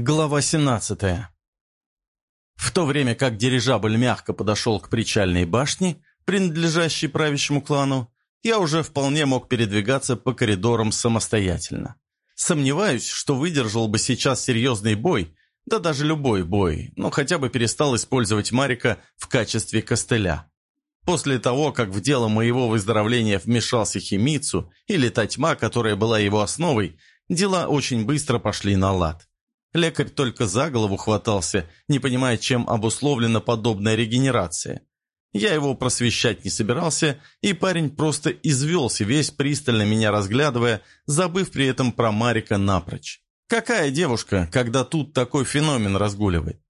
Глава 17 В то время как дирижабль мягко подошел к причальной башне, принадлежащей правящему клану, я уже вполне мог передвигаться по коридорам самостоятельно. Сомневаюсь, что выдержал бы сейчас серьезный бой, да даже любой бой, но хотя бы перестал использовать Марика в качестве костыля. После того, как в дело моего выздоровления вмешался Химицу или та тьма, которая была его основой, дела очень быстро пошли на лад. Лекарь только за голову хватался, не понимая, чем обусловлена подобная регенерация. Я его просвещать не собирался, и парень просто извелся, весь пристально меня разглядывая, забыв при этом про Марика напрочь. Какая девушка, когда тут такой феномен разгуливает?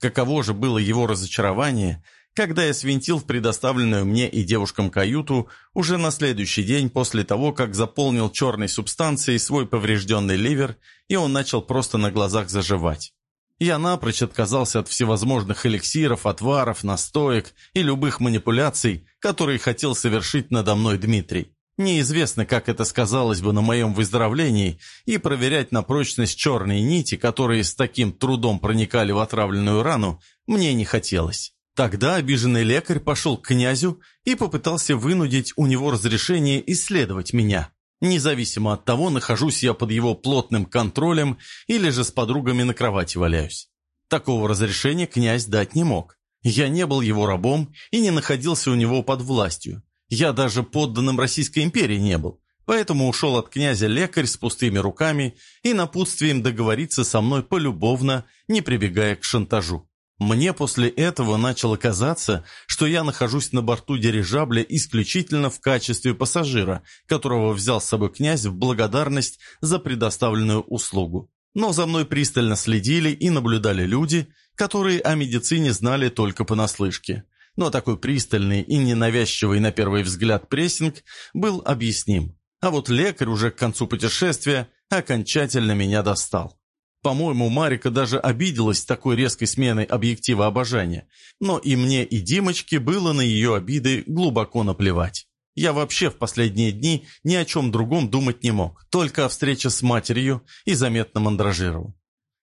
Каково же было его разочарование – когда я свинтил в предоставленную мне и девушкам каюту уже на следующий день после того, как заполнил черной субстанцией свой поврежденный ливер, и он начал просто на глазах заживать. Я напрочь отказался от всевозможных эликсиров, отваров, настоек и любых манипуляций, которые хотел совершить надо мной Дмитрий. Неизвестно, как это сказалось бы на моем выздоровлении, и проверять на прочность черные нити, которые с таким трудом проникали в отравленную рану, мне не хотелось. Тогда обиженный лекарь пошел к князю и попытался вынудить у него разрешение исследовать меня, независимо от того, нахожусь я под его плотным контролем или же с подругами на кровати валяюсь. Такого разрешения князь дать не мог. Я не был его рабом и не находился у него под властью. Я даже подданным Российской империи не был. Поэтому ушел от князя лекарь с пустыми руками и напутствием договориться со мной полюбовно, не прибегая к шантажу. Мне после этого начало казаться, что я нахожусь на борту дирижабля исключительно в качестве пассажира, которого взял с собой князь в благодарность за предоставленную услугу. Но за мной пристально следили и наблюдали люди, которые о медицине знали только понаслышке. Но такой пристальный и ненавязчивый на первый взгляд прессинг был объясним. А вот лекарь уже к концу путешествия окончательно меня достал. По-моему, Марика даже обиделась такой резкой сменой объектива обожания. Но и мне, и Димочке было на ее обиды глубоко наплевать. Я вообще в последние дни ни о чем другом думать не мог, только о встрече с матерью и заметно мандражировал.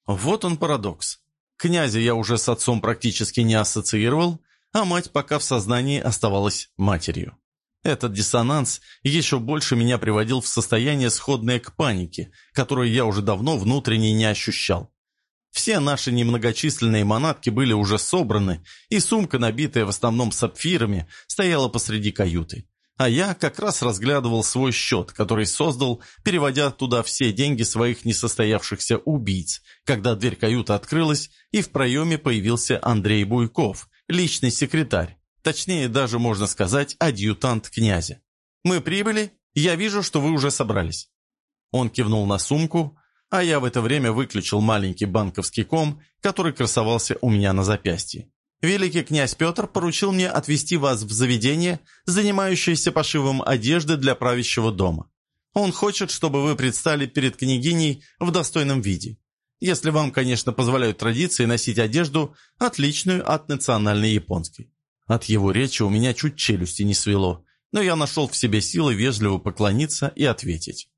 Вот он парадокс. Князя я уже с отцом практически не ассоциировал, а мать пока в сознании оставалась матерью. Этот диссонанс еще больше меня приводил в состояние сходное к панике, которую я уже давно внутренне не ощущал. Все наши немногочисленные манатки были уже собраны, и сумка, набитая в основном сапфирами, стояла посреди каюты. А я как раз разглядывал свой счет, который создал, переводя туда все деньги своих несостоявшихся убийц, когда дверь каюты открылась, и в проеме появился Андрей Буйков, личный секретарь. Точнее, даже можно сказать, адъютант князя. «Мы прибыли. Я вижу, что вы уже собрались». Он кивнул на сумку, а я в это время выключил маленький банковский ком, который красовался у меня на запястье. «Великий князь Петр поручил мне отвезти вас в заведение, занимающееся пошивом одежды для правящего дома. Он хочет, чтобы вы предстали перед княгиней в достойном виде. Если вам, конечно, позволяют традиции носить одежду, отличную от национальной японской. От его речи у меня чуть челюсти не свело, но я нашел в себе силы вежливо поклониться и ответить.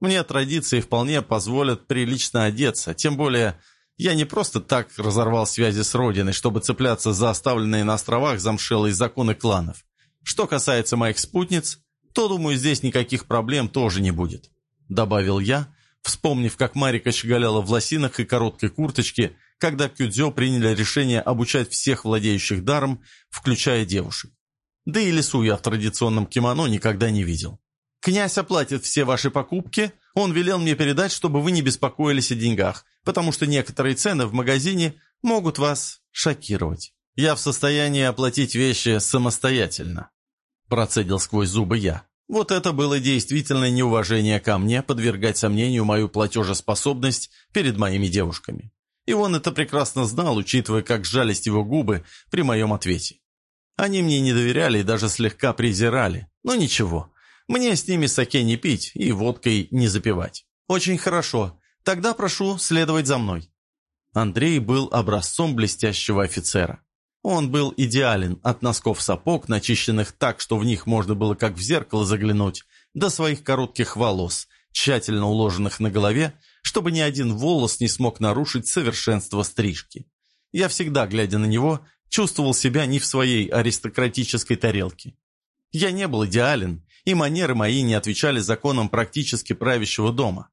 Мне традиции вполне позволят прилично одеться, тем более я не просто так разорвал связи с Родиной, чтобы цепляться за оставленные на островах замшелые законы кланов. Что касается моих спутниц, то, думаю, здесь никаких проблем тоже не будет», — добавил я, вспомнив, как Марика щеголяла в лосинах и короткой курточке, когда Кюдзё приняли решение обучать всех владеющих даром, включая девушек. Да и лесу я в традиционном кимоно никогда не видел. «Князь оплатит все ваши покупки, он велел мне передать, чтобы вы не беспокоились о деньгах, потому что некоторые цены в магазине могут вас шокировать. Я в состоянии оплатить вещи самостоятельно», процедил сквозь зубы я. Вот это было действительно неуважение ко мне, подвергать сомнению мою платежеспособность перед моими девушками. И он это прекрасно знал, учитывая, как жались его губы при моем ответе. Они мне не доверяли и даже слегка презирали. Но ничего, мне с ними саке не пить и водкой не запивать. Очень хорошо, тогда прошу следовать за мной. Андрей был образцом блестящего офицера. Он был идеален от носков сапог, начищенных так, что в них можно было как в зеркало заглянуть, до своих коротких волос, тщательно уложенных на голове, чтобы ни один волос не смог нарушить совершенство стрижки. Я всегда, глядя на него, чувствовал себя не в своей аристократической тарелке. Я не был идеален, и манеры мои не отвечали законам практически правящего дома.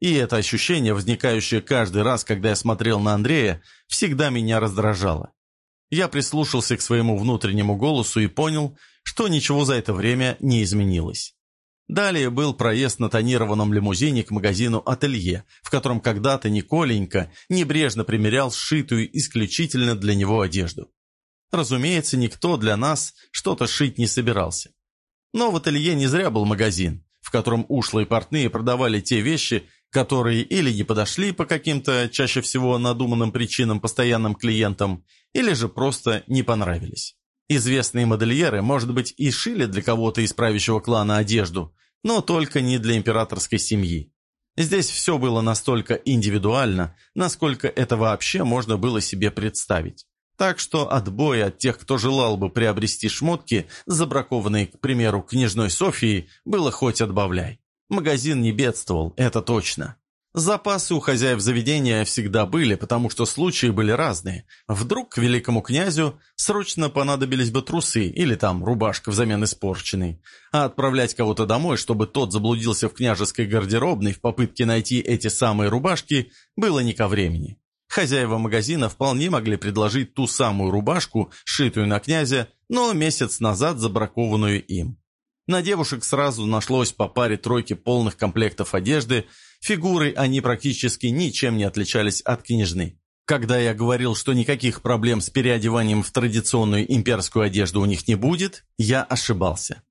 И это ощущение, возникающее каждый раз, когда я смотрел на Андрея, всегда меня раздражало. Я прислушался к своему внутреннему голосу и понял, что ничего за это время не изменилось. Далее был проезд на тонированном лимузине к магазину «Ателье», в котором когда-то Николенька небрежно примерял сшитую исключительно для него одежду. Разумеется, никто для нас что-то шить не собирался. Но в ателье не зря был магазин, в котором ушлые портные продавали те вещи, которые или не подошли по каким-то, чаще всего надуманным причинам постоянным клиентам, или же просто не понравились. Известные модельеры, может быть, и шили для кого-то из правящего клана одежду, но только не для императорской семьи. Здесь все было настолько индивидуально, насколько это вообще можно было себе представить. Так что отбоя от тех, кто желал бы приобрести шмотки, забракованные, к примеру, княжной Софией, было хоть отбавляй. Магазин не бедствовал, это точно. Запасы у хозяев заведения всегда были, потому что случаи были разные. Вдруг к великому князю срочно понадобились бы трусы или там рубашка взамен испорченной. А отправлять кого-то домой, чтобы тот заблудился в княжеской гардеробной в попытке найти эти самые рубашки, было не ко времени. Хозяева магазина вполне могли предложить ту самую рубашку, сшитую на князя, но месяц назад забракованную им. На девушек сразу нашлось по паре тройки полных комплектов одежды, фигуры они практически ничем не отличались от княжны. Когда я говорил, что никаких проблем с переодеванием в традиционную имперскую одежду у них не будет, я ошибался.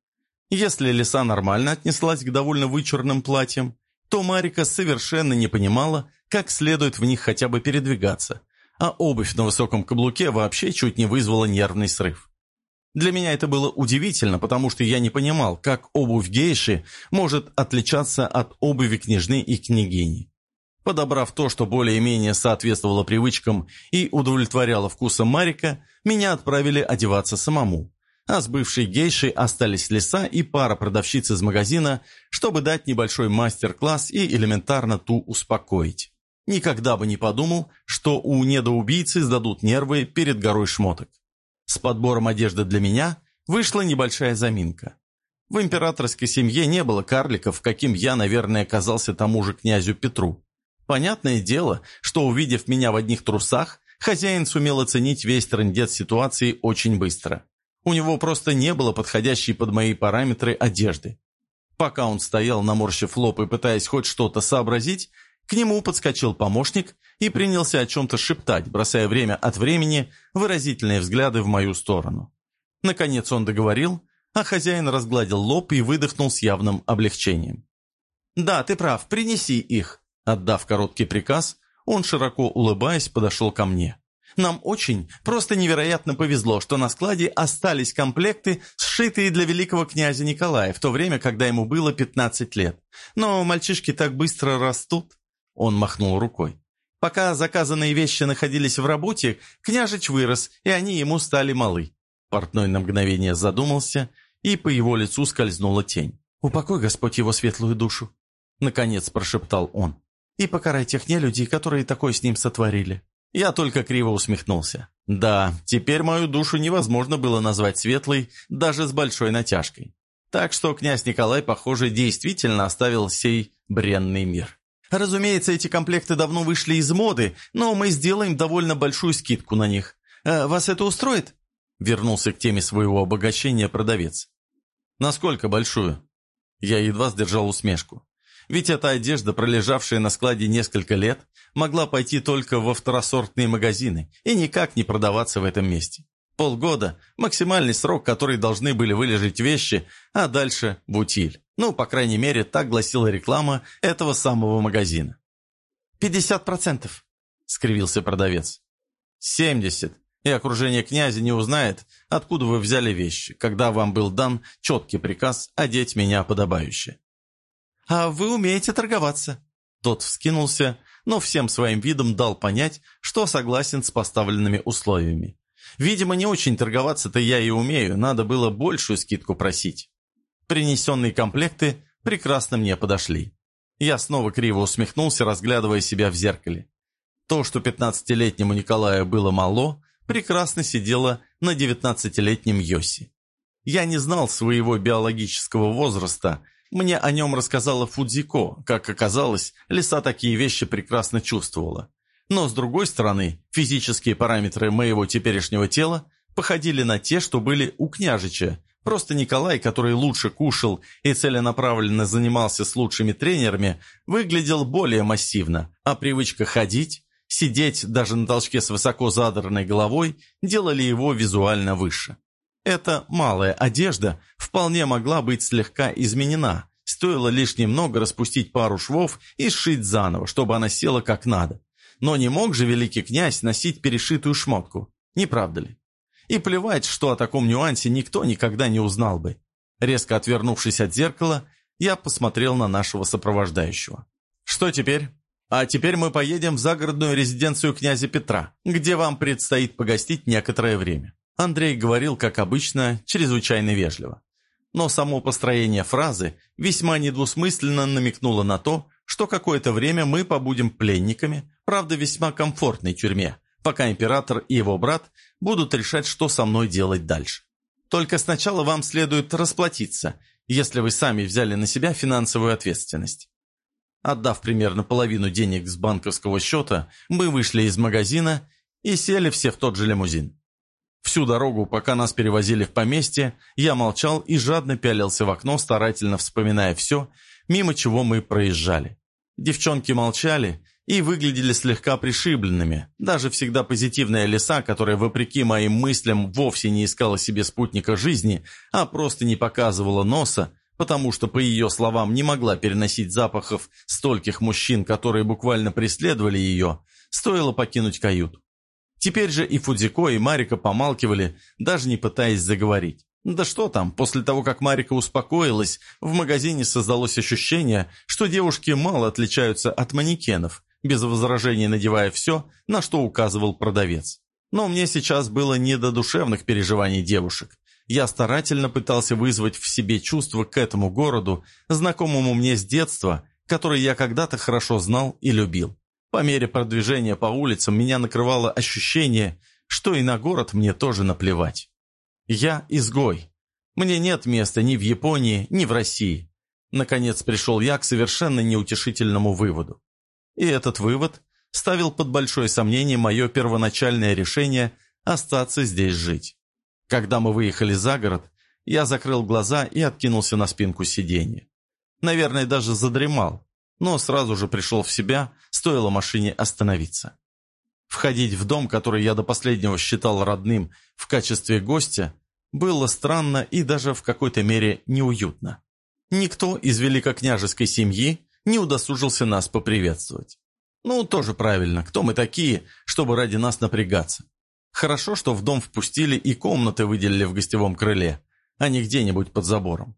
Если Лиса нормально отнеслась к довольно вычурным платьям, то Марика совершенно не понимала, как следует в них хотя бы передвигаться, а обувь на высоком каблуке вообще чуть не вызвала нервный срыв. Для меня это было удивительно, потому что я не понимал, как обувь гейши может отличаться от обуви княжны и княгини. Подобрав то, что более-менее соответствовало привычкам и удовлетворяло вкусом Марика, меня отправили одеваться самому. А с бывшей гейшей остались леса и пара продавщиц из магазина, чтобы дать небольшой мастер-класс и элементарно ту успокоить. Никогда бы не подумал, что у недоубийцы сдадут нервы перед горой шмоток. С подбором одежды для меня вышла небольшая заминка. В императорской семье не было карликов, каким я, наверное, оказался тому же князю Петру. Понятное дело, что, увидев меня в одних трусах, хозяин сумел оценить весь трендец ситуации очень быстро. У него просто не было подходящей под мои параметры одежды. Пока он стоял, наморщив лоб и пытаясь хоть что-то сообразить, к нему подскочил помощник и принялся о чем-то шептать, бросая время от времени выразительные взгляды в мою сторону. Наконец он договорил, а хозяин разгладил лоб и выдохнул с явным облегчением. «Да, ты прав, принеси их». Отдав короткий приказ, он, широко улыбаясь, подошел ко мне. «Нам очень, просто невероятно повезло, что на складе остались комплекты, сшитые для великого князя Николая, в то время, когда ему было 15 лет. Но мальчишки так быстро растут». Он махнул рукой. Пока заказанные вещи находились в работе, княжич вырос, и они ему стали малы. Портной на мгновение задумался, и по его лицу скользнула тень. «Упокой, Господь, его светлую душу!» Наконец прошептал он. «И покарай тех нелюдей, которые такое с ним сотворили». Я только криво усмехнулся. Да, теперь мою душу невозможно было назвать светлой, даже с большой натяжкой. Так что князь Николай, похоже, действительно оставил сей бренный мир. Разумеется, эти комплекты давно вышли из моды, но мы сделаем довольно большую скидку на них. А вас это устроит?» Вернулся к теме своего обогащения продавец. «Насколько большую?» Я едва сдержал усмешку. Ведь эта одежда, пролежавшая на складе несколько лет, могла пойти только во второсортные магазины и никак не продаваться в этом месте. Полгода – максимальный срок, который должны были вылежать вещи, а дальше – в утиль. Ну, по крайней мере, так гласила реклама этого самого магазина. «Пятьдесят процентов», — скривился продавец. «Семьдесят. И окружение князя не узнает, откуда вы взяли вещи, когда вам был дан четкий приказ одеть меня подобающе». «А вы умеете торговаться». Тот вскинулся, но всем своим видом дал понять, что согласен с поставленными условиями. Видимо, не очень торговаться-то я и умею, надо было большую скидку просить. Принесенные комплекты прекрасно мне подошли. Я снова криво усмехнулся, разглядывая себя в зеркале. То, что пятнадцатилетнему Николаю было мало, прекрасно сидело на девятнадцатилетнем Йоси. Я не знал своего биологического возраста, мне о нем рассказала Фудзико, как оказалось, лиса такие вещи прекрасно чувствовала. Но, с другой стороны, физические параметры моего теперешнего тела походили на те, что были у княжича, Просто Николай, который лучше кушал и целенаправленно занимался с лучшими тренерами, выглядел более массивно, а привычка ходить, сидеть даже на толчке с высоко задранной головой делали его визуально выше. Эта малая одежда вполне могла быть слегка изменена, стоило лишь немного распустить пару швов и сшить заново, чтобы она села как надо. Но не мог же великий князь носить перешитую шмотку, не правда ли? И плевать, что о таком нюансе никто никогда не узнал бы. Резко отвернувшись от зеркала, я посмотрел на нашего сопровождающего. «Что теперь?» «А теперь мы поедем в загородную резиденцию князя Петра, где вам предстоит погостить некоторое время». Андрей говорил, как обычно, чрезвычайно вежливо. Но само построение фразы весьма недвусмысленно намекнуло на то, что какое-то время мы побудем пленниками, правда, весьма комфортной тюрьме, пока император и его брат будут решать, что со мной делать дальше. Только сначала вам следует расплатиться, если вы сами взяли на себя финансовую ответственность. Отдав примерно половину денег с банковского счета, мы вышли из магазина и сели все в тот же лимузин. Всю дорогу, пока нас перевозили в поместье, я молчал и жадно пялился в окно, старательно вспоминая все, мимо чего мы проезжали. Девчонки молчали, и выглядели слегка пришибленными. Даже всегда позитивная лиса, которая, вопреки моим мыслям, вовсе не искала себе спутника жизни, а просто не показывала носа, потому что, по ее словам, не могла переносить запахов стольких мужчин, которые буквально преследовали ее, стоило покинуть каюту. Теперь же и Фудзико, и Марика помалкивали, даже не пытаясь заговорить. Да что там, после того, как Марика успокоилась, в магазине создалось ощущение, что девушки мало отличаются от манекенов, без возражений надевая все, на что указывал продавец. Но мне сейчас было не до душевных переживаний девушек. Я старательно пытался вызвать в себе чувство к этому городу, знакомому мне с детства, который я когда-то хорошо знал и любил. По мере продвижения по улицам меня накрывало ощущение, что и на город мне тоже наплевать. Я изгой. Мне нет места ни в Японии, ни в России. Наконец пришел я к совершенно неутешительному выводу. И этот вывод ставил под большое сомнение мое первоначальное решение остаться здесь жить. Когда мы выехали за город, я закрыл глаза и откинулся на спинку сиденья. Наверное, даже задремал, но сразу же пришел в себя, стоило машине остановиться. Входить в дом, который я до последнего считал родным в качестве гостя, было странно и даже в какой-то мере неуютно. Никто из великокняжеской семьи не удосужился нас поприветствовать. Ну, тоже правильно, кто мы такие, чтобы ради нас напрягаться? Хорошо, что в дом впустили и комнаты выделили в гостевом крыле, а не где-нибудь под забором.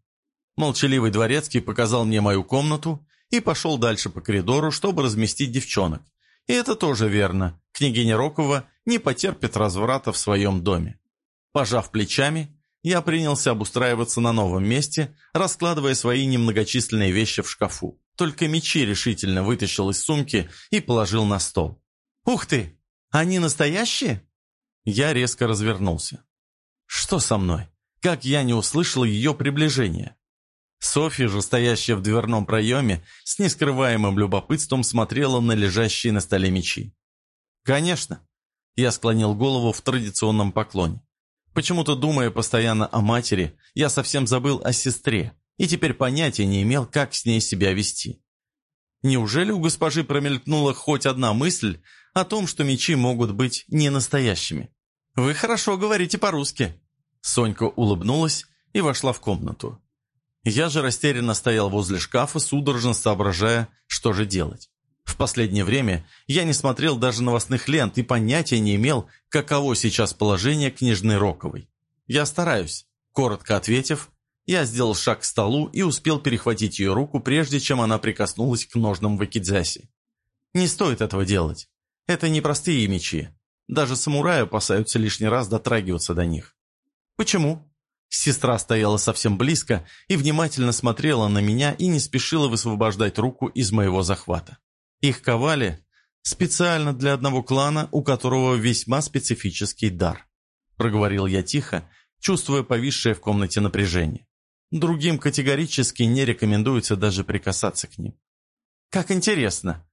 Молчаливый дворецкий показал мне мою комнату и пошел дальше по коридору, чтобы разместить девчонок. И это тоже верно, княгиня Рокова не потерпит разврата в своем доме. Пожав плечами, я принялся обустраиваться на новом месте, раскладывая свои немногочисленные вещи в шкафу. Только мечи решительно вытащил из сумки и положил на стол. «Ух ты! Они настоящие?» Я резко развернулся. «Что со мной? Как я не услышал ее приближения?» Софья же, стоящая в дверном проеме, с нескрываемым любопытством смотрела на лежащие на столе мечи. «Конечно!» Я склонил голову в традиционном поклоне. Почему-то, думая постоянно о матери, я совсем забыл о сестре, и теперь понятия не имел, как с ней себя вести. Неужели у госпожи промелькнула хоть одна мысль о том, что мечи могут быть не настоящими? «Вы хорошо говорите по-русски». Сонька улыбнулась и вошла в комнату. Я же растерянно стоял возле шкафа, судорожно соображая, что же делать. В последнее время я не смотрел даже новостных лент и понятия не имел, каково сейчас положение княжны Роковой. «Я стараюсь», — коротко ответив, я сделал шаг к столу и успел перехватить ее руку, прежде чем она прикоснулась к ножнам вакидзаси. Не стоит этого делать. Это не простые мечи. Даже самураи опасаются лишний раз дотрагиваться до них. Почему? Сестра стояла совсем близко и внимательно смотрела на меня и не спешила высвобождать руку из моего захвата. Их ковали специально для одного клана, у которого весьма специфический дар. Проговорил я тихо, чувствуя повисшее в комнате напряжение. Другим категорически не рекомендуется даже прикасаться к ним. «Как интересно!»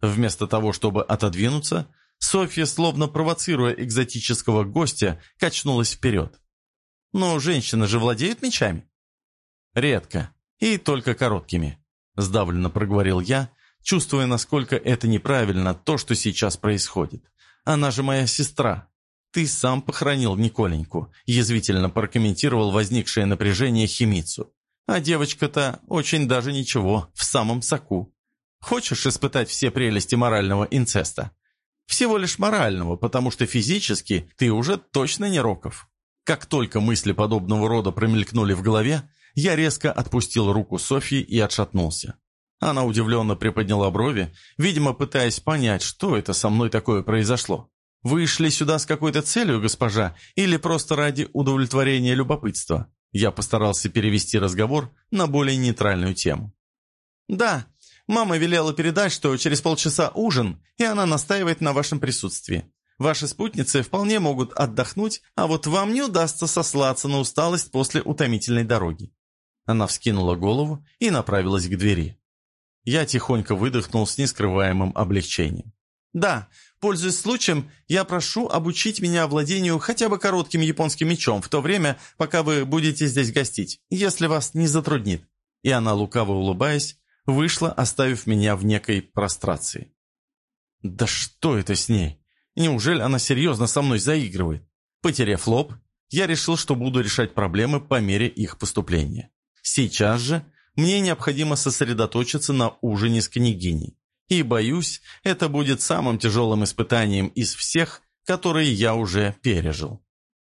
Вместо того, чтобы отодвинуться, Софья, словно провоцируя экзотического гостя, качнулась вперед. Но женщины же владеют мечами. Редко. И только короткими. Сдавленно проговорил я, чувствуя, насколько это неправильно, то, что сейчас происходит. Она же моя сестра. Ты сам похоронил Николеньку, язвительно прокомментировал возникшее напряжение Химицу. А девочка-то очень даже ничего, в самом соку. Хочешь испытать все прелести морального инцеста? Всего лишь морального, потому что физически ты уже точно не Роков. Как только мысли подобного рода промелькнули в голове, я резко отпустил руку Софьи и отшатнулся. Она удивленно приподняла брови, видимо, пытаясь понять, что это со мной такое произошло. «Вы шли сюда с какой-то целью, госпожа, или просто ради удовлетворения любопытства?» Я постарался перевести разговор на более нейтральную тему. «Да, мама велела передать, что через полчаса ужин, и она настаивает на вашем присутствии. Ваши спутницы вполне могут отдохнуть, а вот вам не удастся сослаться на усталость после утомительной дороги». Она вскинула голову и направилась к двери. Я тихонько выдохнул с нескрываемым облегчением. «Да, пользуясь случаем, я прошу обучить меня владению хотя бы коротким японским мечом в то время, пока вы будете здесь гостить, если вас не затруднит». И она, лукаво улыбаясь, вышла, оставив меня в некой прострации. «Да что это с ней?» Неужели она серьезно со мной заигрывает? Потеряв лоб, я решил, что буду решать проблемы по мере их поступления. Сейчас же мне необходимо сосредоточиться на ужине с княгиней. И, боюсь, это будет самым тяжелым испытанием из всех, которые я уже пережил.